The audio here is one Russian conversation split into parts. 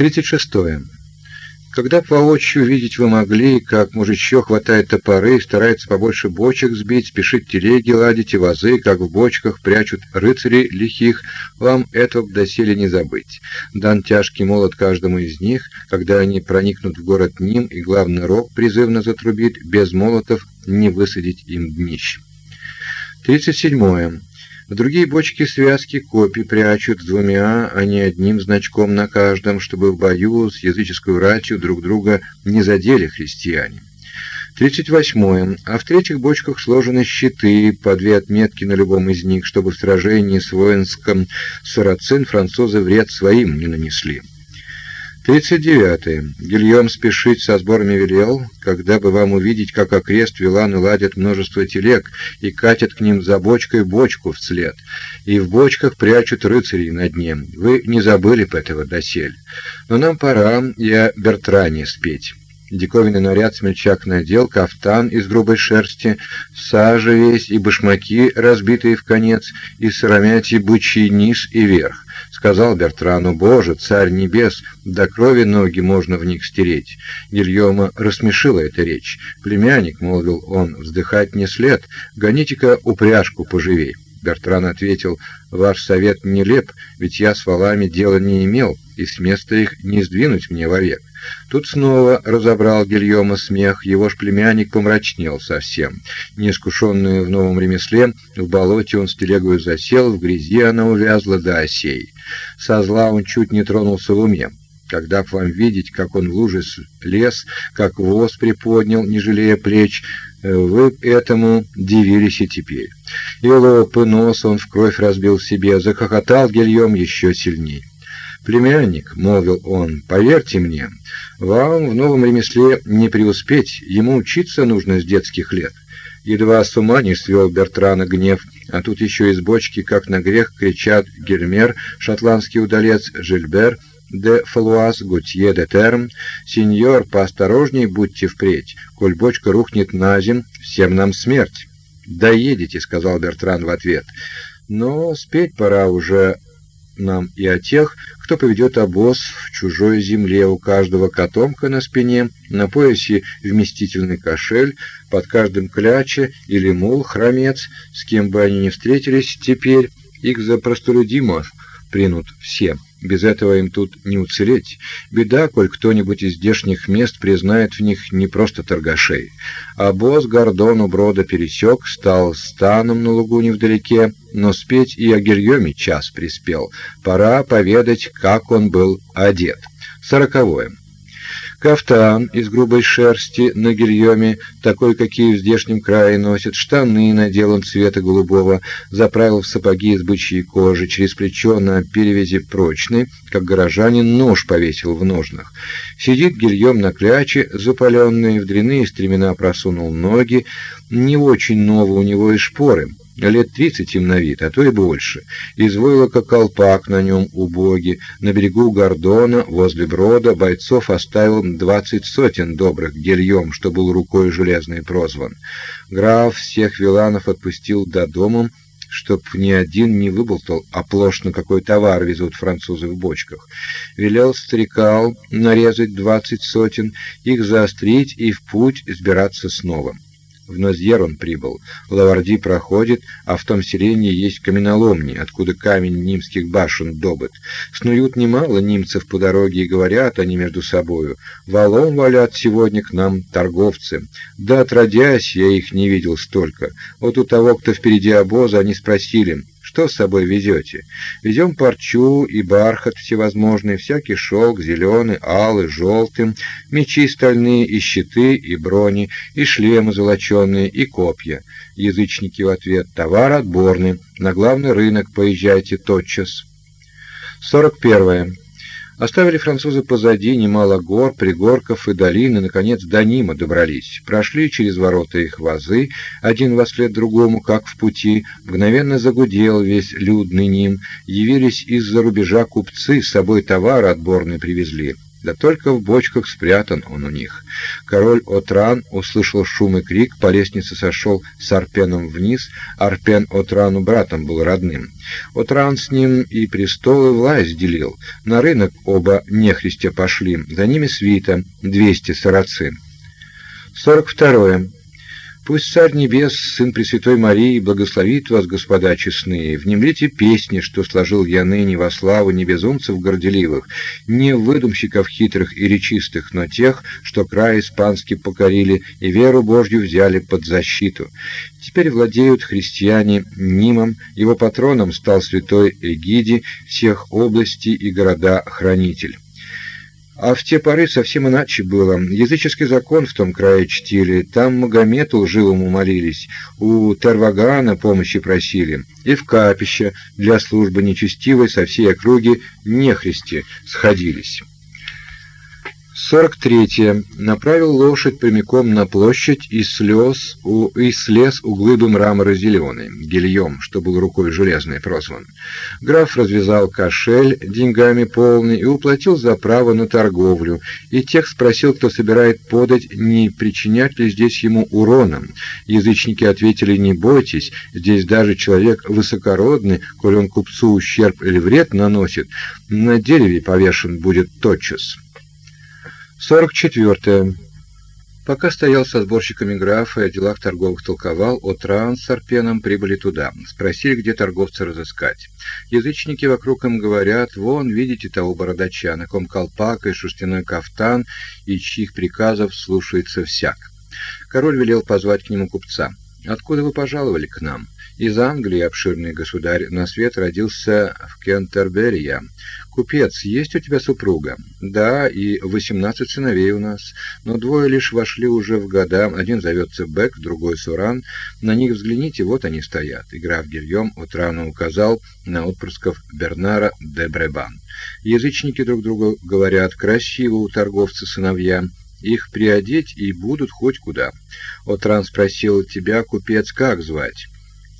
36. Когда воочию видеть вы могли, как мужичье хватает топоры, старается побольше бочек сбить, спешит телеги ладить и вазы, как в бочках прячут рыцари лихих, вам этого доселе не забыть. Дан тяжкий молот каждому из них, когда они проникнут в город Ним, и главный рог призывно затрубит, без молотов не высадить им днищ. 37. В другие бочки связки копий прячут с двумя, а не одним значком на каждом, чтобы в бою с языческой ратью друг друга не задели христиане. 38. А в третьих бочках сложены щиты, по две отметки на любом из них, чтобы в сражении с воинском сарацин французы вред своим не нанесли. 39. -е. Гильем спешить со сборами велел, когда бы вам увидеть, как окрест Виланы ладят множество телег и катят к ним за бочкой бочку вслед, и в бочках прячут рыцарей на дне. Вы не забыли бы этого досель. Но нам пора о Бертране спеть. Диковинный наряд смельчак надел, кафтан из грубой шерсти, сажа весь и башмаки, разбитые в конец, и сыромятий бычий низ и верх. Сказал Бертрану, «Боже, царь небес, до крови ноги можно в них стереть». Гильома рассмешила эта речь. «Племянник», — молвил он, — «вздыхать не след, гоните-ка упряжку поживей». Бертран ответил, «Ваш совет нелеп, ведь я с валами дела не имел, и с места их не сдвинуть мне вовек». Тут снова разобрал Гильома смех, его ж племянник помрачнел совсем. Неискушенный в новом ремесле, в болоте он с телегою засел, в грязи она увязла до осей. Со зла он чуть не тронулся в уме. Когда б вам видеть, как он в луже лез, как воз приподнял, не жалея плеч, э, вы этому дивились и теперь. Илого нос он в кровь разбил себе, захохотал Гильем еще сильнее. «Племянник», — молвил он, — «поверьте мне, вам в новом ремесле не преуспеть, ему учиться нужно с детских лет». Едва с ума не свел Бертрана гнев, а тут еще из бочки, как на грех, кричат Гельмер, шотландский удалец, Жильбер, де Фалуаз, Гутье де Терм. «Сеньор, поосторожней будьте впредь, коль бочка рухнет на земь, всем нам смерть». «Доедете», — сказал Бертран в ответ. «Но спеть пора уже нам и о тех, кто поведет обоз в чужой земле, у каждого котомка на спине, на поясе вместительный кошель, под каждым кляча или мул хромец, с кем бы они ни встретились теперь, их за простолюдимов принут все. Без этого им тут не уцелеть. Беда, коль кто-нибудь из здешних мест признает в них не просто торгашей. А босс Гордон у брода пересек, стал станом на лугу невдалеке, но спеть и о Гильоме час приспел. Пора поведать, как он был одет. Сороковое. Кафтан из грубой шерсти на гильоме, такой, какие в здешнем крае носят, штаны надел он цвета голубого, заправил в сапоги из бычьей кожи, через плечо на перевязи прочный, как горожанин нож повесил в ножнах. Сидит гильем на кляче, запаленный, в дряные стремена просунул ноги, не очень ново у него и шпоры — лет тридцать им на вид, а то и больше. Из войлока колпак на нем убоги, на берегу Гордона, возле брода, бойцов оставил двадцать сотен добрых гельем, что был рукой железной прозван. Граф всех виланов отпустил до дома, чтоб ни один не выболтал, оплошно какой товар везут французы в бочках. Велел стрекал нарезать двадцать сотен, их заострить и в путь сбираться снова. В Нозьер он прибыл. Лаварди проходит, а в том селении есть каменоломни, откуда камень нимских башен добыт. Снуют немало немцев по дороге и говорят они между собою. Валом валят сегодня к нам торговцы. Да, отродясь, я их не видел столько. Вот у того, кто впереди обоза, они спросили, что с собой везете? Везем парчу и бархат всевозможный, всякий шелк, зеленый, алый, желтый, мечи стальные и щиты, и брони, и шлемы золоченые, и копья. Язычники в ответ, товар отборный, на главный рынок поезжайте тотчас. 41. Оставили французы позади немало гор, пригорков и долин, и, наконец, до Нима добрались. Прошли через ворота их вазы, один во след другому, как в пути, мгновенно загудел весь людный Ним, явились из-за рубежа купцы, с собой товар отборный привезли. Да только в бочках спрятан он у них. Король Отран услышал шум и крик, по лестнице сошел с Арпеном вниз. Арпен Отрану братом был родным. Отран с ним и престол, и власть делил. На рынок оба нехристя пошли, за ними свита, двести сарацин. Сорок второе. Пусть Царь Небес, Сын Пресвятой Марии, благословит вас, господа честные. Внемлите песни, что сложил я ныне во славу не безумцев горделивых, не выдумщиков хитрых и речистых, но тех, что край испанский покорили и веру Божью взяли под защиту. Теперь владеют христиане Нимом, его патроном стал святой Эгиди всех областей и города-хранитель. А в те поры совсем иначе было. Языческий закон в том крае чтили, там Магомету лживому молились, у Тарвагана помощи просили, и в капище для службы нечестивой со всей округи нехристи сходились. 43. Направил лошадь прямиком на площадь и слез у, и слез у глыбы мрамора зеленый, гильем, что был рукой железной прозван. Граф развязал кошель деньгами полный и уплатил за право на торговлю, и тех спросил, кто собирает подать, не причинять ли здесь ему уроном. Язычники ответили, не бойтесь, здесь даже человек высокородный, коль он купцу ущерб или вред наносит, на дереве повешен будет тотчас. 44. Пока стоял со сборщиками графа и о делах торговых толковал, от Ран с прибыли туда. Спросили, где торговца разыскать. Язычники вокруг им говорят, вон, видите того бородача, на ком колпак и шерстяной кафтан, и чьих приказов слушается всяк. Король велел позвать к нему купца. «Откуда вы пожаловали к нам?» Из Англии, обширный государь, на свет родился в Кентерберия. Купец, есть у тебя супруга? Да, и восемнадцать сыновей у нас, но двое лишь вошли уже в года. Один зовется Бек, другой Суран. На них взгляните, вот они стоят. И граф Гильем от указал на отпрысков Бернара де Бребан. Язычники друг другу говорят, красиво у торговца сыновья. Их приодеть и будут хоть куда. Отран спросил тебя, купец, как звать?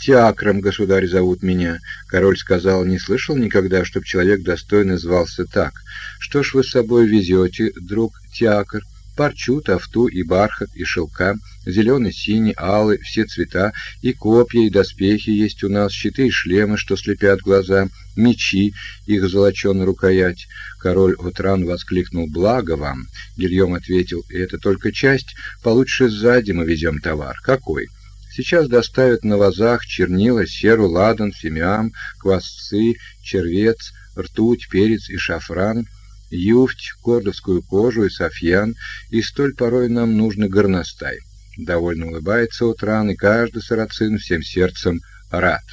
Тиакром, государь, зовут меня. Король сказал, не слышал никогда, чтоб человек достойный звался так. Что ж вы с собой везете, друг Тиакр? Парчу, тафту и бархат, и шелка, зеленый, синий, алый, все цвета, и копья, и доспехи есть у нас, щиты и шлемы, что слепят глаза, мечи, их золоченая рукоять. Король Отран воскликнул «Благо вам!» Гильем ответил «И это только часть, получше сзади мы везем товар». «Какой?» Сейчас доставят на вазах чернила, серу, ладан, фимиам, квасцы, червец, ртуть, перец и шафран, юфть, кордовскую кожу и софьян, и столь порой нам нужно горностай. Довольно улыбается Утран, и каждый сарацин всем сердцем рад.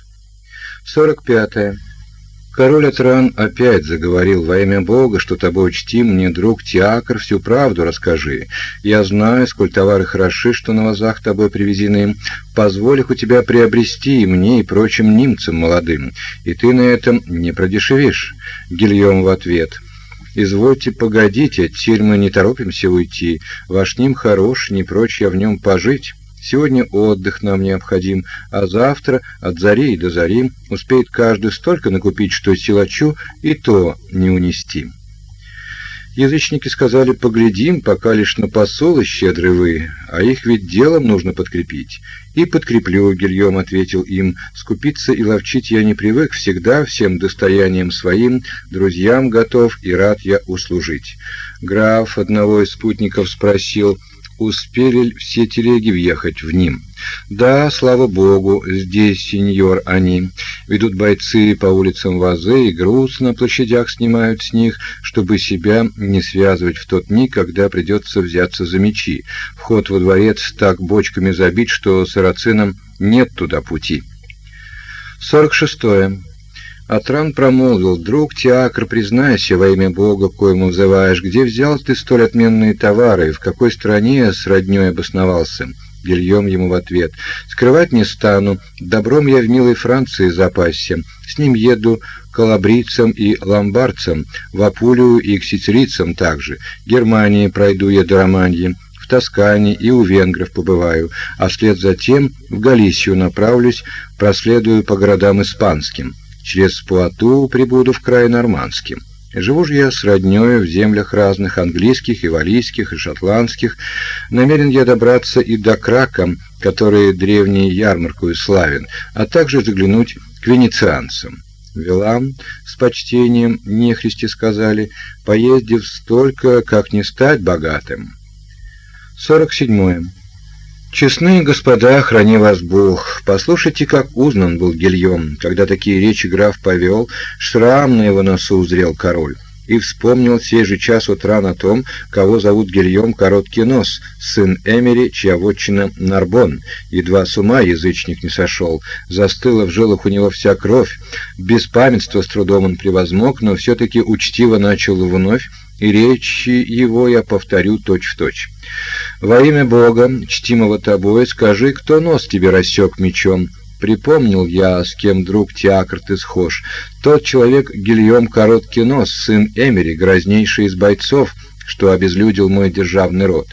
45. -е. Король Атран опять заговорил во имя Бога, что тобой чти мне, друг Тиакр, всю правду расскажи. Я знаю, сколь товары хороши, что на вазах тобой привезены. Позволь их у тебя приобрести и мне, и прочим немцам молодым, и ты на этом не продешевишь. Гильем в ответ. Извольте погодите, теперь мы не торопимся уйти. Ваш ним хорош, не прочь я в нем пожить. Сегодня отдых нам необходим, а завтра от зари до зари успеет каждый столько накупить, что силачу и то не унести. Язычники сказали, поглядим, пока лишь на посолы щедры вы, а их ведь делом нужно подкрепить. И подкреплю, Гильем ответил им, скупиться и ловчить я не привык, всегда всем достоянием своим, друзьям готов и рад я услужить. Граф одного из спутников спросил, успели ли все телеги въехать в ним. Да, слава богу, здесь, сеньор, они. Ведут бойцы по улицам вазы и груз на площадях снимают с них, чтобы себя не связывать в тот миг, когда придется взяться за мечи. Вход во дворец так бочками забит, что сарацинам нет туда пути. 46. -е. Атран промолвил, «Друг Теакр, признайся во имя Бога, коему взываешь, где взял ты столь отменные товары, в какой стране с роднёй обосновался?» Гильем ему в ответ, «Скрывать не стану, добром я в милой Франции запасся, с ним еду калабрийцам и ломбардцам, в Апулию и к сицилийцам также, Германии пройду я до Романьи, в Тоскане и у венгров побываю, а вслед за тем в Галисию направлюсь, проследую по городам испанским» через Пуату прибуду в край нормандским. Живу же я с роднёю в землях разных, английских и валийских, и шотландских. Намерен я добраться и до Крака, который древней ярмаркою славен, а также заглянуть к венецианцам. Вилам с почтением нехристи сказали, поездив столько, как не стать богатым. 47. Честные господа, храни вас Бог. Послушайте, как узнан был Гильем, когда такие речи граф повел, шрам на его носу узрел король. И вспомнил сей же час утра на том, кого зовут Гильем Короткий Нос, сын Эмери, чья вотчина Нарбон. Едва с ума язычник не сошел, застыла в жилах у него вся кровь. Без памятства с трудом он превозмог, но все-таки учтиво начал вновь, и речи его я повторю точь-в-точь. Во имя Бога, чтимого тобой, скажи, кто нос тебе рассек мечом. Припомнил я, с кем друг Теакр ты схож. Тот человек Гильем Короткий Нос, сын Эмери, грознейший из бойцов, что обезлюдил мой державный род.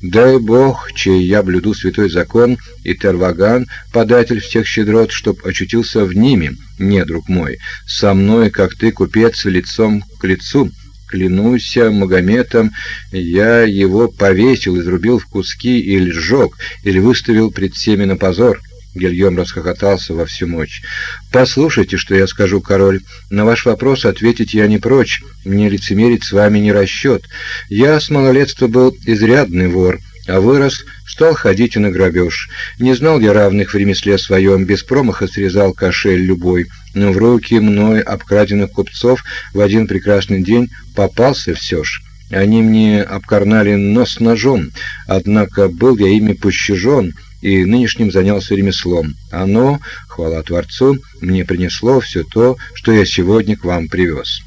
Дай Бог, чей я блюду святой закон, и Терваган, податель всех щедрот, чтоб очутился в ними, не, друг мой, со мной, как ты, купец, лицом к лицу» клянусь Магометом, я его повесил, изрубил в куски или сжег, или выставил пред всеми на позор». Гильем расхохотался во всю мощь. «Послушайте, что я скажу, король. На ваш вопрос ответить я не прочь. Мне лицемерить с вами не расчет. Я с малолетства был изрядный вор, а вырос, стал ходить и на грабеж. Не знал я равных в ремесле своем, без промаха срезал кошель любой» но в руки мной обкраденных купцов в один прекрасный день попался все ж. Они мне обкарнали нос ножом, однако был я ими пощажен и нынешним занялся ремеслом. Оно, хвала Творцу, мне принесло все то, что я сегодня к вам привез.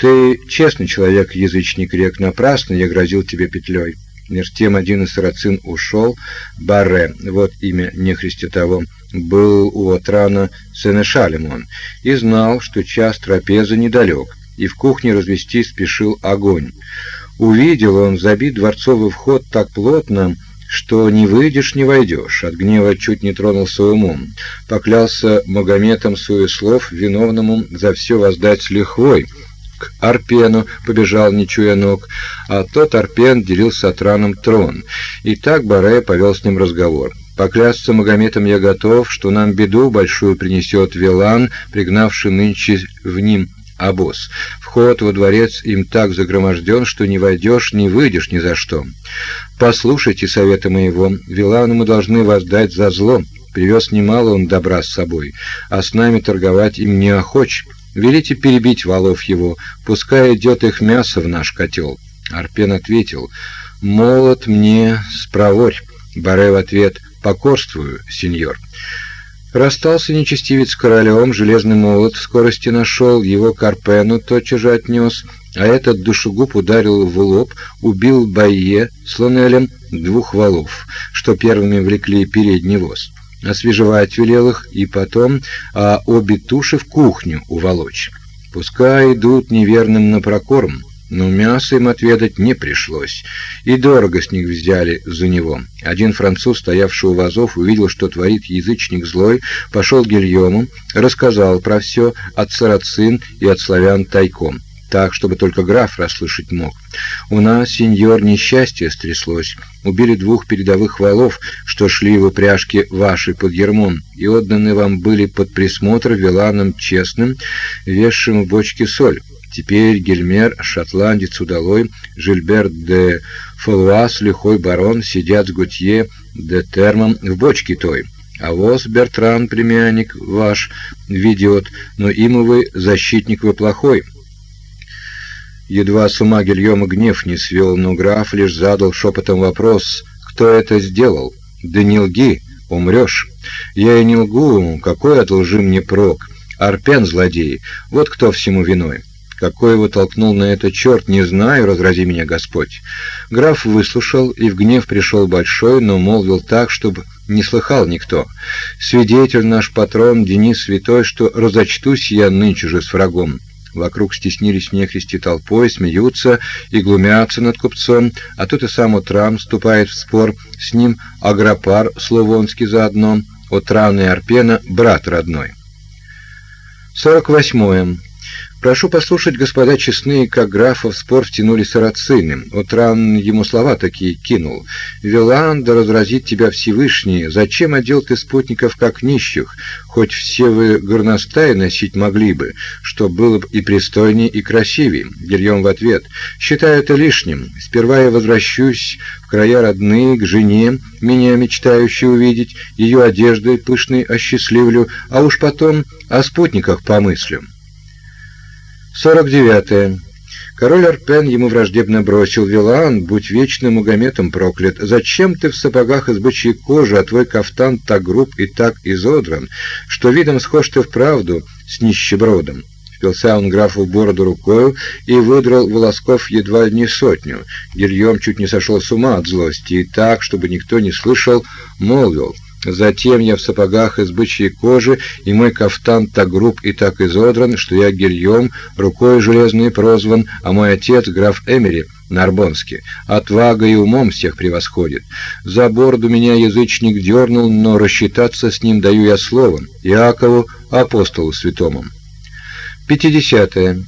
Ты честный человек, язычник рек, напрасно я грозил тебе петлей. Меж тем один из сарацин ушел, Барре, вот имя нехристи того, был у Отрана сенешалем он, и знал, что час трапезы недалек, и в кухне развести спешил огонь. Увидел он забит дворцовый вход так плотно, что не выйдешь, не войдешь. От гнева чуть не тронулся умом. Поклялся Магометом слов виновному за все воздать с лихвой. К Арпену побежал, не чуя ног, а тот Арпен делил с Атраном трон. И так Баре повел с ним разговор. Поклясться Магометом я готов, что нам беду большую принесет Вилан, пригнавший нынче в ним обоз. Вход во дворец им так загроможден, что не войдешь, не выйдешь ни за что. Послушайте совета моего, Вилану мы должны воздать за зло. Привез немало он добра с собой, а с нами торговать им не охоч. Велите перебить валов его, пускай идет их мясо в наш котел». Арпен ответил, «Молот мне спроворь». Баре в ответ, «Покорствую, сеньор». Расстался нечестивец с королем, железный молот в скорости нашел, его Карпену тотчас же отнес, а этот душегуб ударил в лоб, убил Байе с двух валов, что первыми влекли передний воз. Освежевать велел их, и потом, а обе туши в кухню уволочь. Пускай идут неверным на прокорм, но мясо им отведать не пришлось, и дорого с них взяли за него. Один француз, стоявший у вазов, увидел, что творит язычник злой, пошел к Гильому, рассказал про все от сарацин и от славян тайком, так, чтобы только граф расслышать мог. У нас, сеньор, несчастье стряслось. Убили двух передовых валов, что шли в упряжке вашей под ермом, и отданы вам были под присмотр Виланом честным, весшим в бочке соль. Теперь Гельмер, шотландец удалой, Жильбер де Фолуас, лихой барон, сидят с Готье де Термом в бочке той. А воз Бертран, племянник ваш, ведет, но им вы защитник вы плохой. Едва с ума Гильома гнев не свел, но граф лишь задал шепотом вопрос, кто это сделал? Да не лги, умрешь. Я и не лгу, какой от лжи мне прок? Арпен злодей, вот кто всему виной. Какой его толкнул на это черт, не знаю, разрази меня Господь. Граф выслушал, и в гнев пришел большой, но молвил так, чтобы не слыхал никто. Свидетель наш патрон Денис Святой, что разочтусь я нынче же с врагом. Вокруг стеснились нехристи толпой, смеются и глумятся над купцом, а тут и сам Утрам вступает в спор, с ним Агропар Словонский заодно, Утран и Арпена брат родной. 48. Прошу послушать, господа честные, как графа в спор втянули сарацины. Утран ему слова такие кинул. «Вилан, да разразит тебя Всевышний, зачем одел ты спутников, как нищих? Хоть все вы горностаи носить могли бы, что было бы и пристойнее, и красивее». Гильем в ответ. «Считаю это лишним. Сперва я возвращусь в края родные, к жене, меня мечтающей увидеть, ее одеждой пышной осчастливлю, а уж потом о спутниках помыслю». 49. -е. Король Арпен ему враждебно бросил: "Вилан, будь вечно Магометом проклят. Зачем ты в сапогах из бычьей кожи, а твой кафтан так груб и так изодран, что видом схож ты вправду с нищебродом?" Впился он графу в бороду рукою и выдрал волосков едва не сотню. Гильем чуть не сошел с ума от злости и так, чтобы никто не слышал, молвил: Затем я в сапогах из бычьей кожи, и мой кафтан так груб и так изодран, что я гильем, рукой железной прозван, а мой отец, граф Эмери, Нарбонский, отвагой и умом всех превосходит. За бороду меня язычник дернул, но рассчитаться с ним даю я словом, Иакову, апостолу святому. Пятидесятое.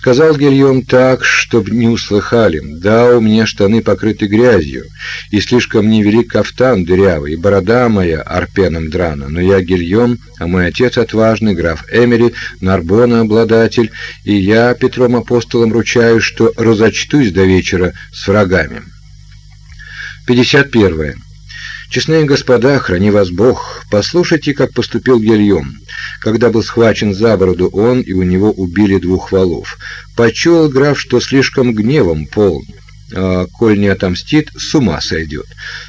Сказал Гильем так, чтобы не услыхали. Да, у меня штаны покрыты грязью, и слишком невелик кафтан дырявый, и борода моя арпеном драна, но я Гильем, а мой отец отважный, граф Эмери, Нарбона обладатель, и я Петром апостолом ручаюсь, что разочтусь до вечера с врагами. 51. Честные господа, храни вас Бог, послушайте, как поступил Гильем. Когда был схвачен за бороду он, и у него убили двух валов. Почуял граф, что слишком гневом полн. А, коль не отомстит, с ума сойдет.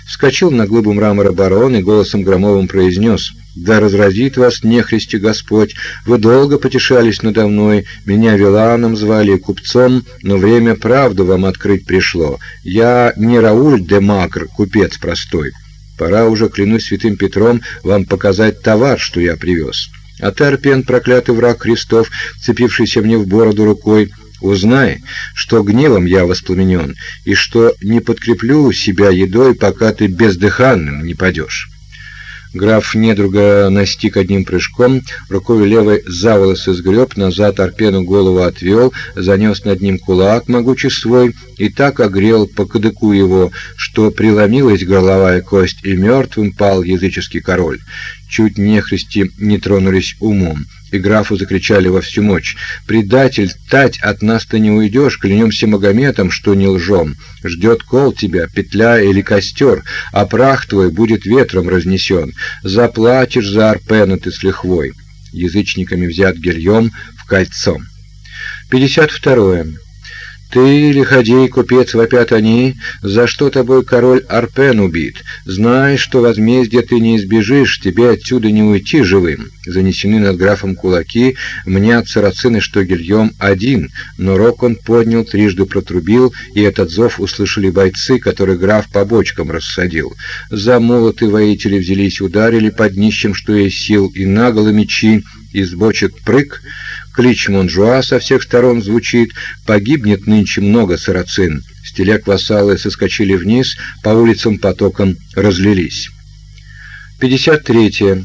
Вскочил на глыбу мрамора барон и голосом громовым произнес «Да разразит вас нехристи Господь! Вы долго потешались надо мной, меня Виланом звали, купцом, но время правду вам открыть пришло. Я не Рауль де Макр, купец простой». Пора уже, клянусь святым Петром, вам показать товар, что я привез. А ты, Арпен, проклятый враг Христов, цепившийся мне в бороду рукой, узнай, что гневом я воспламенен, и что не подкреплю себя едой, пока ты бездыханным не падешь». Граф недруга настиг одним прыжком, рукой левой за волосы сгреб, назад Арпену голову отвел, занес над ним кулак могучий свой и так огрел по кадыку его, что преломилась горловая кость, и мертвым пал языческий король. Чуть нехристи не тронулись умом и графу закричали во всю мощь: "Предатель, тать от нас ты не уйдешь, клянемся Магометом, что не лжем. Ждет кол тебя, петля или костер, а прах твой будет ветром разнесен. Заплатишь за Арпена ты с лихвой". Язычниками взят Гильем в кольцо. 52. Ты, лиходей, купец, вопят они, за что тобой король Арпен убит? Знай, что возмездия ты не избежишь, тебе отсюда не уйти живым. Занесены над графом кулаки, мнят сарацины, что Гильем один, но рог он поднял, трижды протрубил, и этот зов услышали бойцы, которые граф по бочкам рассадил. За молоты воители взялись, ударили под нищим, что есть сил, и наголо мечи, из бочек прыг, Клич Монжуа со всех сторон звучит, погибнет нынче много сарацин. С вассалы соскочили вниз, по улицам потоком разлились. 53. -е.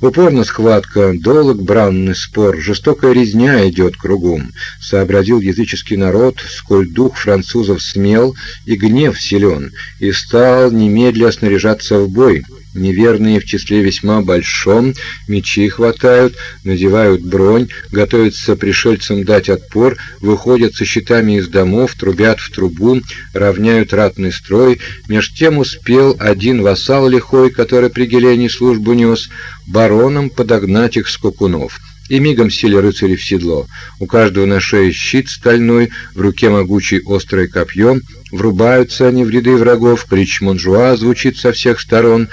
Упорно схватка, долг бранный спор, жестокая резня идет кругом. Сообразил языческий народ, сколь дух французов смел и гнев силен, и стал немедля снаряжаться в бой неверные в числе весьма большом, мечи хватают, надевают бронь, готовятся пришельцам дать отпор, выходят со щитами из домов, трубят в трубу, равняют ратный строй. Меж тем успел один вассал лихой, который при Гелене службу нес, бароном подогнать их скакунов и мигом сели рыцари в седло. У каждого на шее щит стальной, в руке могучий острое копье. Врубаются они в ряды врагов, клич Монжуа звучит со всех сторон.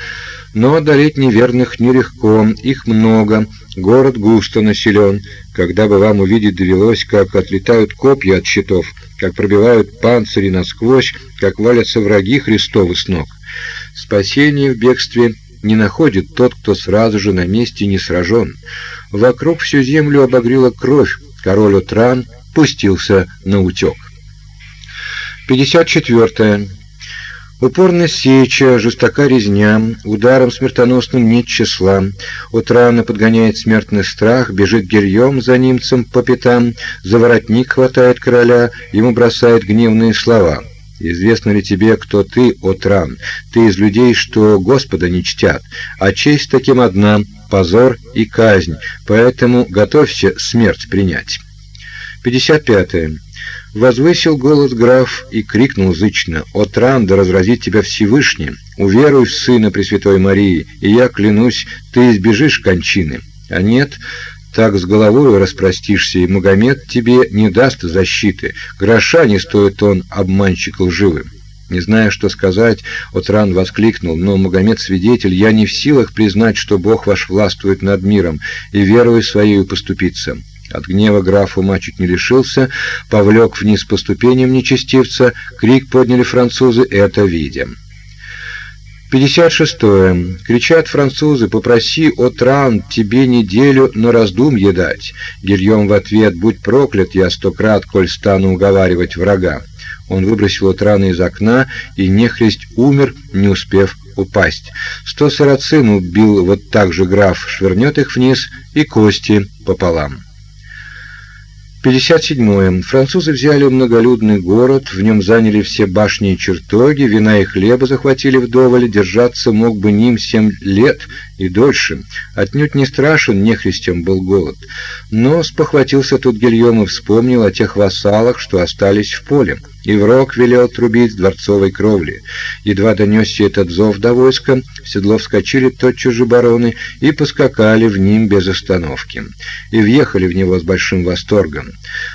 Но одолеть неверных нелегко, их много, город густо населен. Когда бы вам увидеть довелось, как отлетают копья от щитов, как пробивают панцири насквозь, как валятся враги Христовы с ног. Спасение в бегстве не находит тот, кто сразу же на месте не сражен. Вокруг всю землю обогрела кровь, король Утран пустился на утек. 54. -е. Упорно сеча, жестока резня, ударом смертоносным нет числа. От раны подгоняет смертный страх, бежит гирьем за немцем по пятам, за воротник хватает короля, ему бросает гневные слова. Известно ли тебе, кто ты, Отран? Ты из людей, что Господа не чтят, а честь таким одна — позор и казнь, поэтому готовься смерть принять. 55. -е. Возвысил голос граф и крикнул зычно: "О Транда, разразит тебя Всевышний! Уверуй в сына Пресвятой Марии, и я клянусь, ты избежишь кончины. А нет, так с головой распростишься, и Магомед тебе не даст защиты. Гроша не стоит он, обманщик лживый". Не зная, что сказать, Отран воскликнул: "Но Магомед свидетель, я не в силах признать, что Бог ваш властвует над миром, и верою своей поступиться". От гнева граф ума чуть не лишился, повлек вниз по ступеням нечестивца, крик подняли французы, это видя. 56. -е. Кричат французы, попроси, о Тран, тебе неделю на раздумье дать. Гильем в ответ, будь проклят я сто крат, коль стану уговаривать врага. Он выбросил Отрана из окна, и нехресть умер, не успев упасть. Сто сарацин убил вот так же граф, швырнет их вниз, и кости пополам. 57. Французы взяли многолюдный город, в нем заняли все башни и чертоги, вина и хлеба захватили вдоволь, держаться мог бы ним семь лет и дольше. Отнюдь не страшен нехристям был голод. Но спохватился тут Гильем и вспомнил о тех вассалах, что остались в поле. И враг велел трубить с дворцовой кровли. Едва донесся этот зов до войска, в седло вскочили тотчас же бароны и поскакали в ним без остановки. И въехали в него с большим восторгом.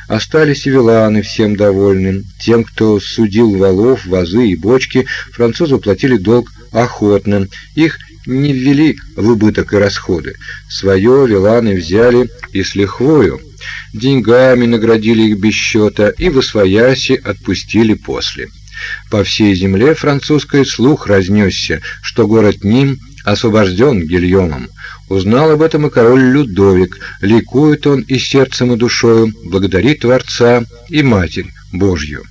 Остались и виланы всем довольны. Тем, кто судил валов, вазы и бочки, французы платили долг охотно. Их не ввели в убыток и расходы. Свое виланы взяли и с лихвою деньгами наградили их без счета и в освояси отпустили после. По всей земле французской слух разнесся, что город Ним освобожден Гильомом. Узнал об этом и король Людовик, ликует он и сердцем, и душою, благодарит Творца и Матерь Божью.